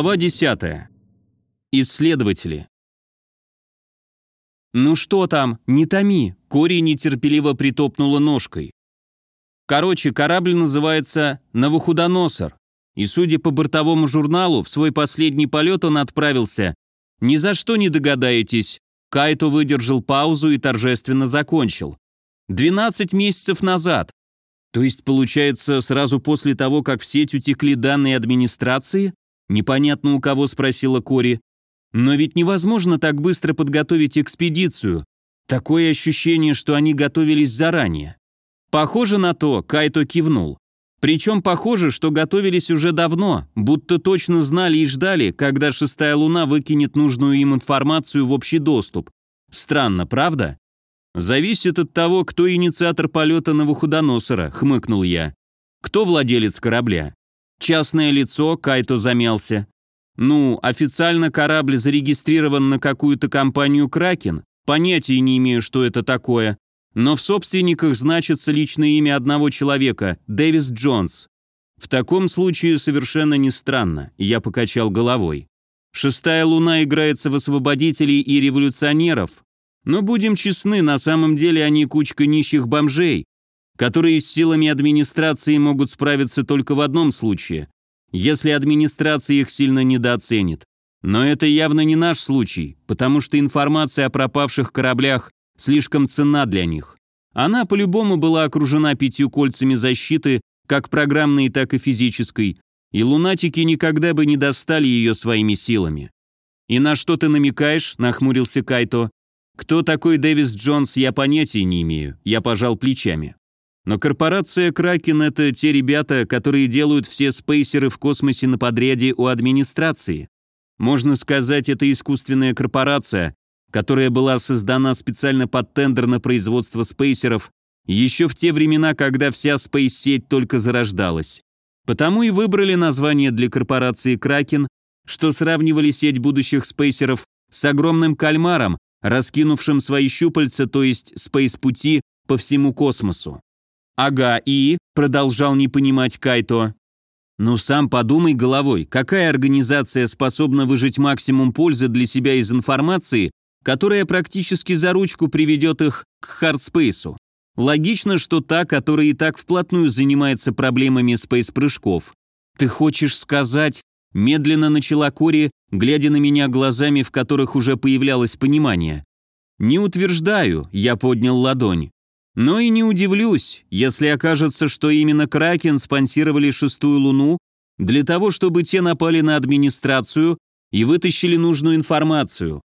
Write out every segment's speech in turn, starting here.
Глава 10. Исследователи. «Ну что там, не томи!» Кори нетерпеливо притопнула ножкой. Короче, корабль называется «Навуходоносор», и, судя по бортовому журналу, в свой последний полет он отправился. Ни за что не догадаетесь. Кайто выдержал паузу и торжественно закончил. 12 месяцев назад. То есть, получается, сразу после того, как в сеть утекли данные администрации? Непонятно у кого спросила Кори. Но ведь невозможно так быстро подготовить экспедицию. Такое ощущение, что они готовились заранее. Похоже на то, Кайто кивнул. Причем похоже, что готовились уже давно, будто точно знали и ждали, когда шестая луна выкинет нужную им информацию в общий доступ. Странно, правда? Зависит от того, кто инициатор полета на Вуходоносора, хмыкнул я. Кто владелец корабля? Частное лицо, Кайто замялся. Ну, официально корабль зарегистрирован на какую-то компанию «Кракен». Понятия не имею, что это такое. Но в собственниках значится личное имя одного человека – Дэвис Джонс. В таком случае совершенно не странно, я покачал головой. Шестая луна играется в освободителей и революционеров. Но будем честны, на самом деле они кучка нищих бомжей, которые с силами администрации могут справиться только в одном случае, если администрация их сильно недооценит. Но это явно не наш случай, потому что информация о пропавших кораблях слишком ценна для них. Она по-любому была окружена пятью кольцами защиты, как программной, так и физической, и лунатики никогда бы не достали ее своими силами. «И на что ты намекаешь?» – нахмурился Кайто. «Кто такой Дэвис Джонс, я понятия не имею», – я пожал плечами. Но корпорация Кракен — это те ребята, которые делают все спейсеры в космосе на подряде у администрации. Можно сказать, это искусственная корпорация, которая была создана специально под тендер на производство спейсеров еще в те времена, когда вся спейс-сеть только зарождалась. Потому и выбрали название для корпорации Кракен, что сравнивали сеть будущих спейсеров с огромным кальмаром, раскинувшим свои щупальца, то есть спейс-пути по всему космосу. «Ага, и?» – продолжал не понимать Кайто. «Ну сам подумай головой, какая организация способна выжать максимум пользы для себя из информации, которая практически за ручку приведет их к хардспейсу? Логично, что та, которая и так вплотную занимается проблемами спейс-прыжков. Ты хочешь сказать...» Медленно начала Кори, глядя на меня глазами, в которых уже появлялось понимание. «Не утверждаю», — я поднял ладонь. Но и не удивлюсь, если окажется, что именно Кракен спонсировали шестую луну для того, чтобы те напали на администрацию и вытащили нужную информацию.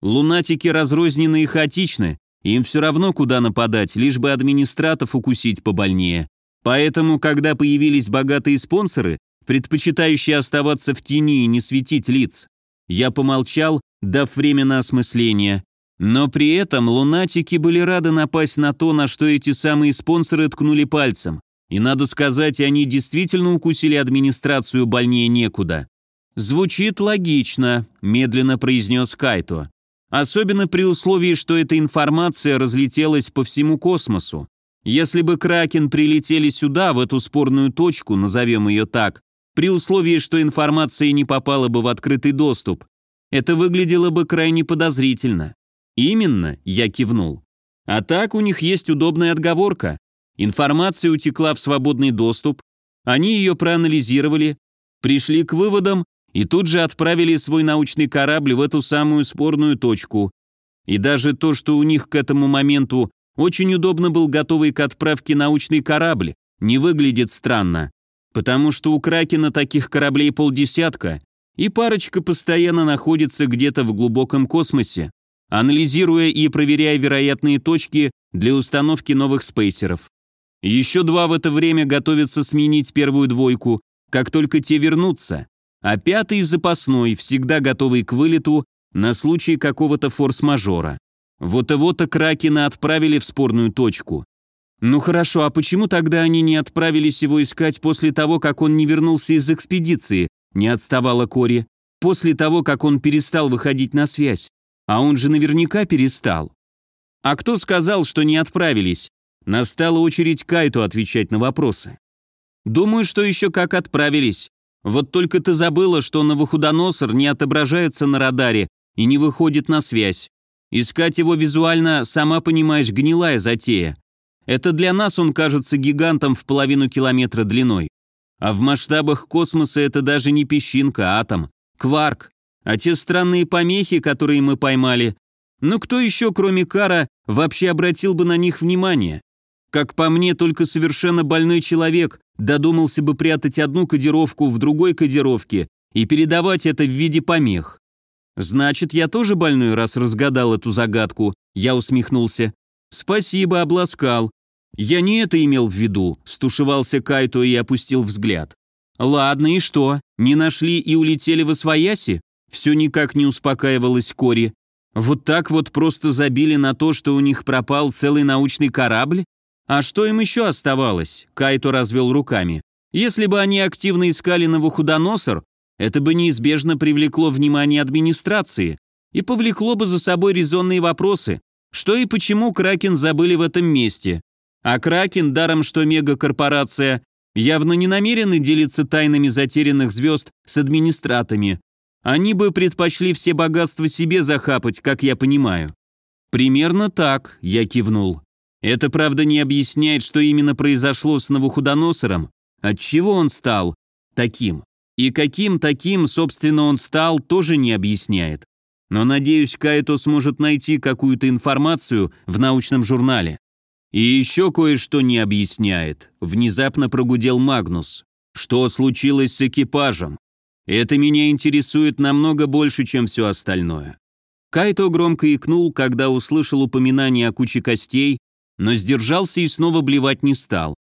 Лунатики разрознены и хаотичны, им все равно куда нападать, лишь бы администратов укусить побольнее. Поэтому, когда появились богатые спонсоры, предпочитающие оставаться в тени и не светить лиц, я помолчал, дав время на осмысление, но при этом лунатики были рады напасть на то, на что эти самые спонсоры ткнули пальцем. И надо сказать, они действительно укусили администрацию больнее некуда. «Звучит логично», – медленно произнес Кайто. «Особенно при условии, что эта информация разлетелась по всему космосу. Если бы Кракен прилетели сюда, в эту спорную точку, назовем ее так, при условии, что информация не попала бы в открытый доступ, это выглядело бы крайне подозрительно. «Именно», — я кивнул. «А так у них есть удобная отговорка. Информация утекла в свободный доступ, они ее проанализировали, пришли к выводам и тут же отправили свой научный корабль в эту самую спорную точку. И даже то, что у них к этому моменту очень удобно был готовый к отправке научный корабль, не выглядит странно. Потому что у Кракена таких кораблей полдесятка, и парочка постоянно находится где-то в глубоком космосе анализируя и проверяя вероятные точки для установки новых спейсеров. Еще два в это время готовятся сменить первую двойку, как только те вернутся, а пятый запасной, всегда готовый к вылету на случай какого-то форс-мажора. Вот его-то Кракена отправили в спорную точку. Ну хорошо, а почему тогда они не отправились его искать после того, как он не вернулся из экспедиции, не отставала Кори, после того, как он перестал выходить на связь? А он же наверняка перестал. А кто сказал, что не отправились? Настала очередь Кайту отвечать на вопросы. Думаю, что еще как отправились. Вот только ты забыла, что Навуходоносор не отображается на радаре и не выходит на связь. Искать его визуально, сама понимаешь, гнилая затея. Это для нас он кажется гигантом в половину километра длиной. А в масштабах космоса это даже не песчинка, а атом. Кварк. А те странные помехи, которые мы поймали, ну кто еще, кроме Кара, вообще обратил бы на них внимание? Как по мне, только совершенно больной человек додумался бы прятать одну кодировку в другой кодировке и передавать это в виде помех. Значит, я тоже больной, раз разгадал эту загадку, я усмехнулся. Спасибо, обласкал. Я не это имел в виду, стушевался Кайто и опустил взгляд. Ладно, и что? Не нашли и улетели в Освояси? Все никак не успокаивалась Кори. Вот так вот просто забили на то, что у них пропал целый научный корабль? А что им еще оставалось? Кайто развел руками. Если бы они активно искали Навуходоносор, это бы неизбежно привлекло внимание администрации и повлекло бы за собой резонные вопросы, что и почему Кракен забыли в этом месте. А Кракен, даром что мегакорпорация, явно не намерены делиться тайнами затерянных звезд с администратами. Они бы предпочли все богатства себе захапать, как я понимаю. Примерно так, я кивнул. Это, правда, не объясняет, что именно произошло с Навуходоносором, отчего он стал таким. И каким таким, собственно, он стал, тоже не объясняет. Но, надеюсь, Кайто сможет найти какую-то информацию в научном журнале. И еще кое-что не объясняет. Внезапно прогудел Магнус. Что случилось с экипажем? Это меня интересует намного больше, чем все остальное. Кайто громко икнул, когда услышал упоминание о куче костей но сдержался и снова блевать не стал.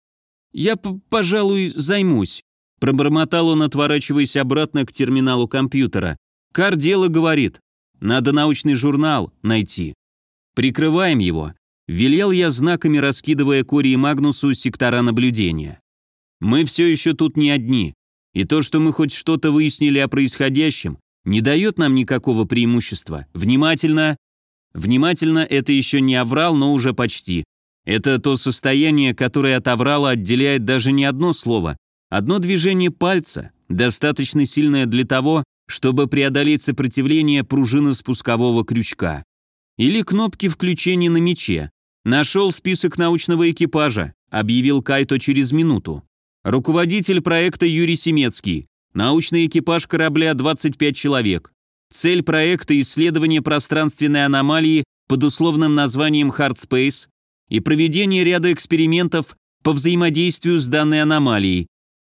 «Я, пожалуй, займусь», – пробормотал он, отворачиваясь обратно к терминалу компьютера. «Кар дело говорит. Надо научный журнал найти. Прикрываем его», – велел я знаками, раскидывая Кори и Магнусу сектора наблюдения. «Мы все еще тут не одни, и то, что мы хоть что-то выяснили о происходящем, не дает нам никакого преимущества. Внимательно!» Внимательно это еще не оврал, но уже почти. Это то состояние, которое от аврала отделяет даже не одно слово, одно движение пальца, достаточно сильное для того, чтобы преодолеть сопротивление пружины спускового крючка. Или кнопки включения на мече. Нашел список научного экипажа, объявил Кайто через минуту. Руководитель проекта Юрий Семецкий. Научный экипаж корабля 25 человек. Цель проекта – исследование пространственной аномалии под условным названием Hard Space и проведение ряда экспериментов по взаимодействию с данной аномалией.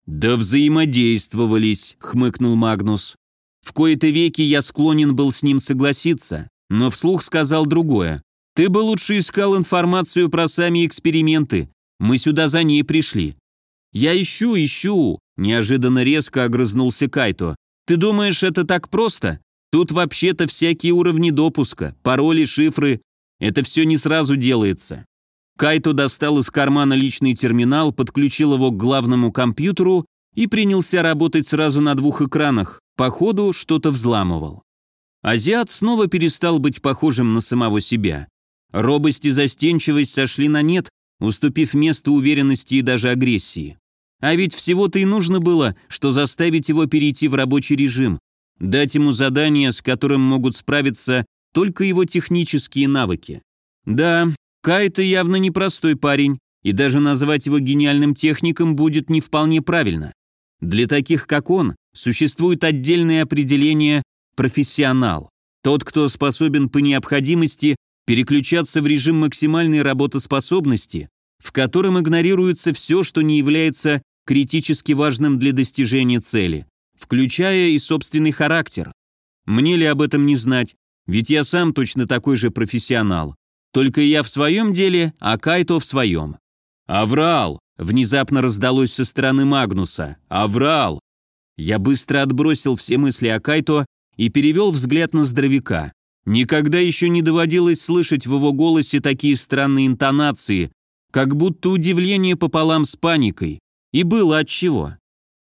«Да взаимодействовались», — хмыкнул Магнус. В кои-то веки я склонен был с ним согласиться, но вслух сказал другое. «Ты бы лучше искал информацию про сами эксперименты. Мы сюда за ней пришли». «Я ищу, ищу», — неожиданно резко огрызнулся Кайто. «Ты думаешь, это так просто? Тут вообще-то всякие уровни допуска, пароли, шифры. Это все не сразу делается. Кайто достал из кармана личный терминал, подключил его к главному компьютеру и принялся работать сразу на двух экранах, по ходу что-то взламывал. Азиат снова перестал быть похожим на самого себя. Робость и застенчивость сошли на нет, уступив место уверенности и даже агрессии. А ведь всего-то и нужно было, что заставить его перейти в рабочий режим, дать ему задание, с которым могут справиться только его технические навыки. Да, Кайта явно непростой парень, и даже назвать его гениальным техником будет не вполне правильно. Для таких, как он, существует отдельное определение «профессионал». Тот, кто способен по необходимости переключаться в режим максимальной работоспособности, в котором игнорируется все, что не является критически важным для достижения цели, включая и собственный характер. Мне ли об этом не знать, ведь я сам точно такой же профессионал. Только я в своем деле, а Кайто в своем. «Аврал!» — внезапно раздалось со стороны Магнуса. «Аврал!» Я быстро отбросил все мысли о Кайто и перевел взгляд на здоровяка. Никогда еще не доводилось слышать в его голосе такие странные интонации, как будто удивление пополам с паникой. И было отчего.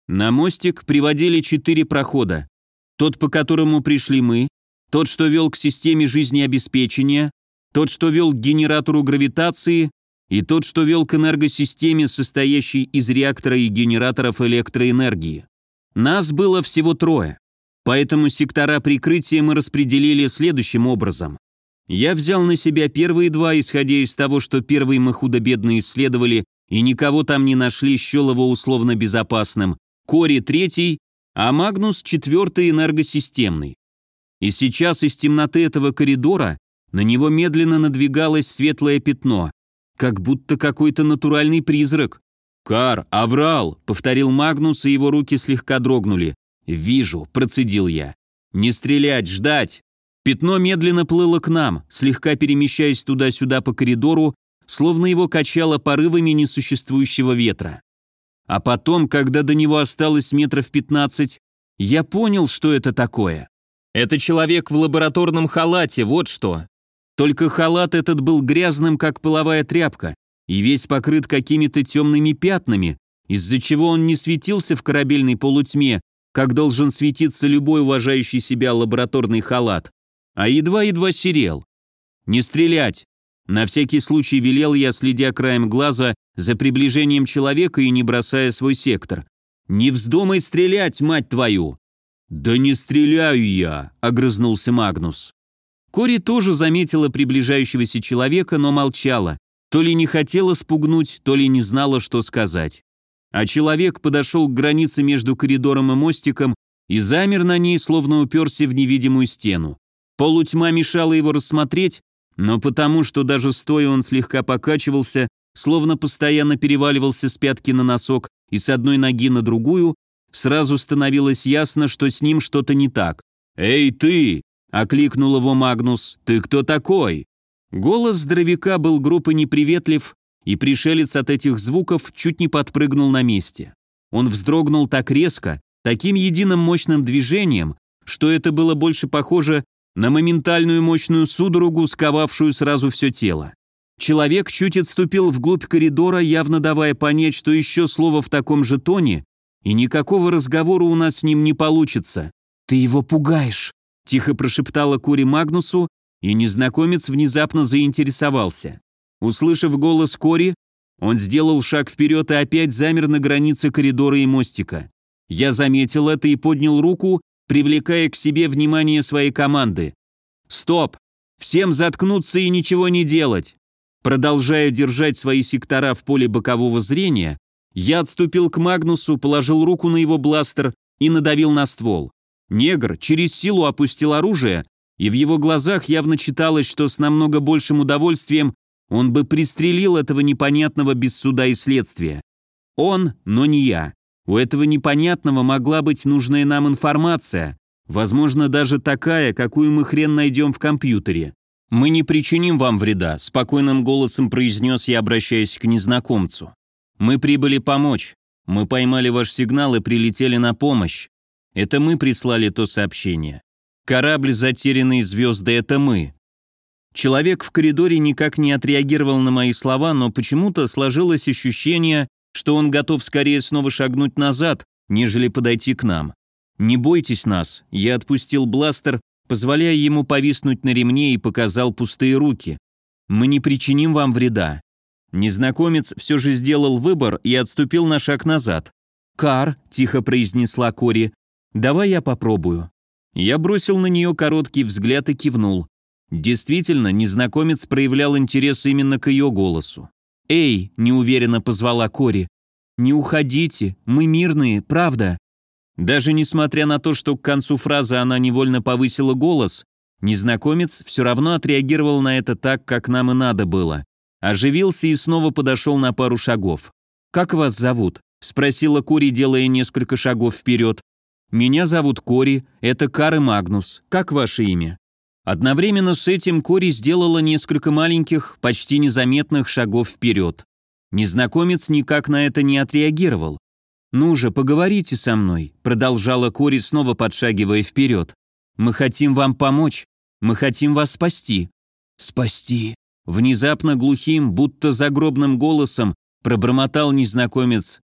На мостик приводили четыре прохода. Тот, по которому пришли мы, тот, что вел к системе жизнеобеспечения, тот, что вел к генератору гравитации, и тот, что вел к энергосистеме, состоящей из реактора и генераторов электроэнергии. Нас было всего трое, поэтому сектора прикрытия мы распределили следующим образом. Я взял на себя первые два, исходя из того, что первый мы худо-бедно исследовали и никого там не нашли, его условно безопасным, Кори третий, а Магнус четвертый энергосистемный. И сейчас из темноты этого коридора на него медленно надвигалось светлое пятно, как будто какой-то натуральный призрак. «Кар, аврал!» — повторил Магнус, и его руки слегка дрогнули. «Вижу», — процедил я. «Не стрелять, ждать!» Пятно медленно плыло к нам, слегка перемещаясь туда-сюда по коридору, словно его качало порывами несуществующего ветра. А потом, когда до него осталось метров пятнадцать, я понял, что это такое. Это человек в лабораторном халате, вот что. Только халат этот был грязным, как половая тряпка, и весь покрыт какими-то темными пятнами, из-за чего он не светился в корабельной полутьме, как должен светиться любой уважающий себя лабораторный халат, а едва-едва серел. «Не стрелять!» На всякий случай велел я, следя краем глаза за приближением человека и не бросая свой сектор. «Не вздумай стрелять, мать твою!» «Да не стреляю я!» — огрызнулся Магнус. Кори тоже заметила приближающегося человека, но молчала. То ли не хотела спугнуть, то ли не знала, что сказать. А человек подошел к границе между коридором и мостиком и замер на ней, словно уперся в невидимую стену. Полутьма мешала его рассмотреть, но потому, что даже стоя он слегка покачивался, словно постоянно переваливался с пятки на носок и с одной ноги на другую, сразу становилось ясно, что с ним что-то не так. «Эй, ты!» — окликнул его Магнус. «Ты кто такой?» Голос здоровяка был грубо неприветлив, и пришелец от этих звуков чуть не подпрыгнул на месте. Он вздрогнул так резко, таким единым мощным движением, что это было больше похоже на моментальную мощную судорогу, сковавшую сразу все тело. Человек чуть отступил вглубь коридора, явно давая понять, что еще слово в таком же тоне, и никакого разговора у нас с ним не получится. «Ты его пугаешь», — тихо прошептала Кури Магнусу, и незнакомец внезапно заинтересовался. Услышав голос Кори, он сделал шаг вперед и опять замер на границе коридора и мостика. Я заметил это и поднял руку, привлекая к себе внимание своей команды. «Стоп! Всем заткнуться и ничего не делать!» Продолжая держать свои сектора в поле бокового зрения, я отступил к Магнусу, положил руку на его бластер и надавил на ствол. Негр через силу опустил оружие, и в его глазах явно читалось, что с намного большим удовольствием он бы пристрелил этого непонятного без суда и следствия. Он, но не я. У этого непонятного могла быть нужная нам информация, возможно, даже такая, какую мы хрен найдем в компьютере. «Мы не причиним вам вреда», — спокойным голосом произнес я, обращаясь к незнакомцу. «Мы прибыли помочь. Мы поймали ваш сигнал и прилетели на помощь. Это мы прислали то сообщение. Корабль «Затерянные звезды» — это мы. Человек в коридоре никак не отреагировал на мои слова, но почему-то сложилось ощущение, что он готов скорее снова шагнуть назад, нежели подойти к нам. «Не бойтесь нас», — я отпустил бластер позволяя ему повиснуть на ремне и показал пустые руки. «Мы не причиним вам вреда». Незнакомец все же сделал выбор и отступил на шаг назад. «Кар», — тихо произнесла Кори, — «давай я попробую». Я бросил на нее короткий взгляд и кивнул. Действительно, незнакомец проявлял интерес именно к ее голосу. «Эй!» — неуверенно позвала Кори. «Не уходите, мы мирные, правда?» Даже несмотря на то, что к концу фразы она невольно повысила голос, незнакомец все равно отреагировал на это так, как нам и надо было. Оживился и снова подошел на пару шагов. «Как вас зовут?» – спросила Кори, делая несколько шагов вперед. «Меня зовут Кори, это Кар и Магнус. Как ваше имя?» Одновременно с этим Кори сделала несколько маленьких, почти незаметных шагов вперед. Незнакомец никак на это не отреагировал. «Ну же, поговорите со мной», — продолжала Кори, снова подшагивая вперед. «Мы хотим вам помочь. Мы хотим вас спасти». «Спасти», — внезапно глухим, будто загробным голосом пробормотал незнакомец.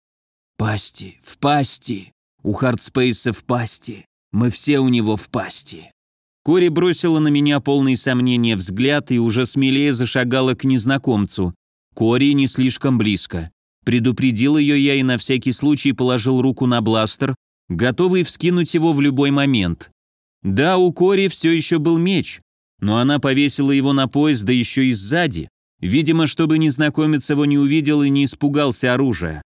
«Пасти, в пасти. У Хардспейса в пасти. Мы все у него в пасти». Кори бросила на меня полный сомнения взгляд и уже смелее зашагала к незнакомцу. Кори не слишком близко. Предупредил ее я и на всякий случай положил руку на бластер, готовый вскинуть его в любой момент. Да, у Кори все еще был меч, но она повесила его на пояс, да еще и сзади, видимо, чтобы незнакомец его не увидел и не испугался оружия.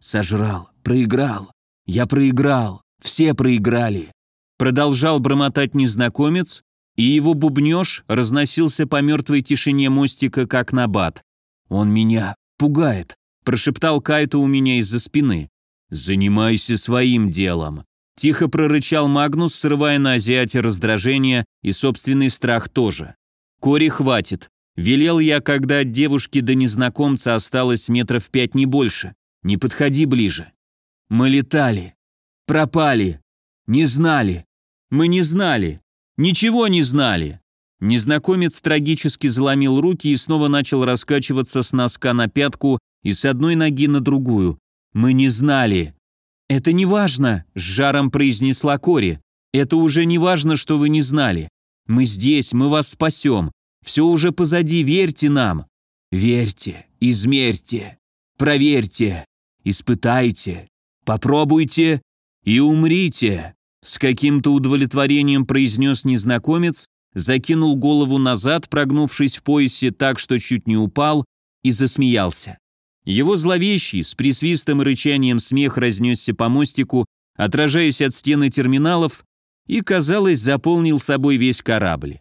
«Сожрал, проиграл, я проиграл, все проиграли», продолжал бормотать незнакомец, и его бубнеж разносился по мертвой тишине мостика, как набат. «Он меня пугает», – прошептал Кайто у меня из-за спины. «Занимайся своим делом», – тихо прорычал Магнус, срывая на азиате раздражение и собственный страх тоже. «Кори хватит», – велел я, когда от девушки до незнакомца осталось метров пять не больше. «Не подходи ближе». «Мы летали. Пропали. Не знали. Мы не знали. Ничего не знали. Незнакомец трагически заломил руки и снова начал раскачиваться с носка на пятку и с одной ноги на другую. Мы не знали. Это не важно, с жаром произнесла Кори. Это уже не важно, что вы не знали. Мы здесь, мы вас спасем. Все уже позади, верьте нам. Верьте, измерьте, проверьте, испытайте, попробуйте и умрите. С каким-то удовлетворением произнес незнакомец, закинул голову назад, прогнувшись в поясе так, что чуть не упал, и засмеялся. Его зловещий, с присвистом и рычанием смех разнесся по мостику, отражаясь от стены терминалов, и, казалось, заполнил собой весь корабль.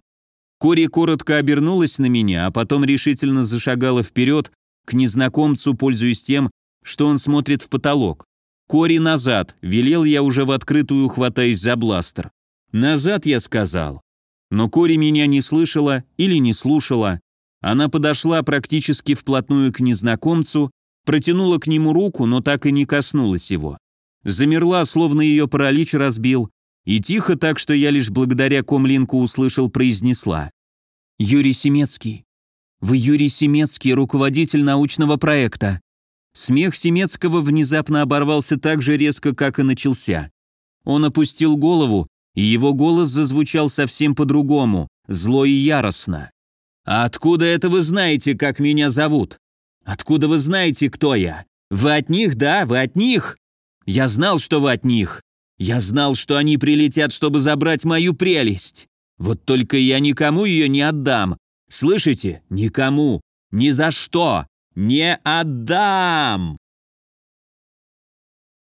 Кори коротко обернулась на меня, а потом решительно зашагала вперед к незнакомцу, пользуясь тем, что он смотрит в потолок. «Кори назад!» – велел я уже в открытую, хватаясь за бластер. «Назад!» – я сказал. Но Кори меня не слышала или не слушала. Она подошла практически вплотную к незнакомцу, протянула к нему руку, но так и не коснулась его. Замерла, словно ее паралич разбил, и тихо, так что я лишь благодаря комлинку услышал, произнесла. «Юрий Семецкий. Вы Юрий Семецкий, руководитель научного проекта. Смех Семецкого внезапно оборвался так же резко, как и начался. Он опустил голову, и его голос зазвучал совсем по-другому, зло и яростно. «А откуда это вы знаете, как меня зовут? Откуда вы знаете, кто я? Вы от них, да? Вы от них? Я знал, что вы от них. Я знал, что они прилетят, чтобы забрать мою прелесть. Вот только я никому ее не отдам. Слышите? Никому. Ни за что. «Не отдам!»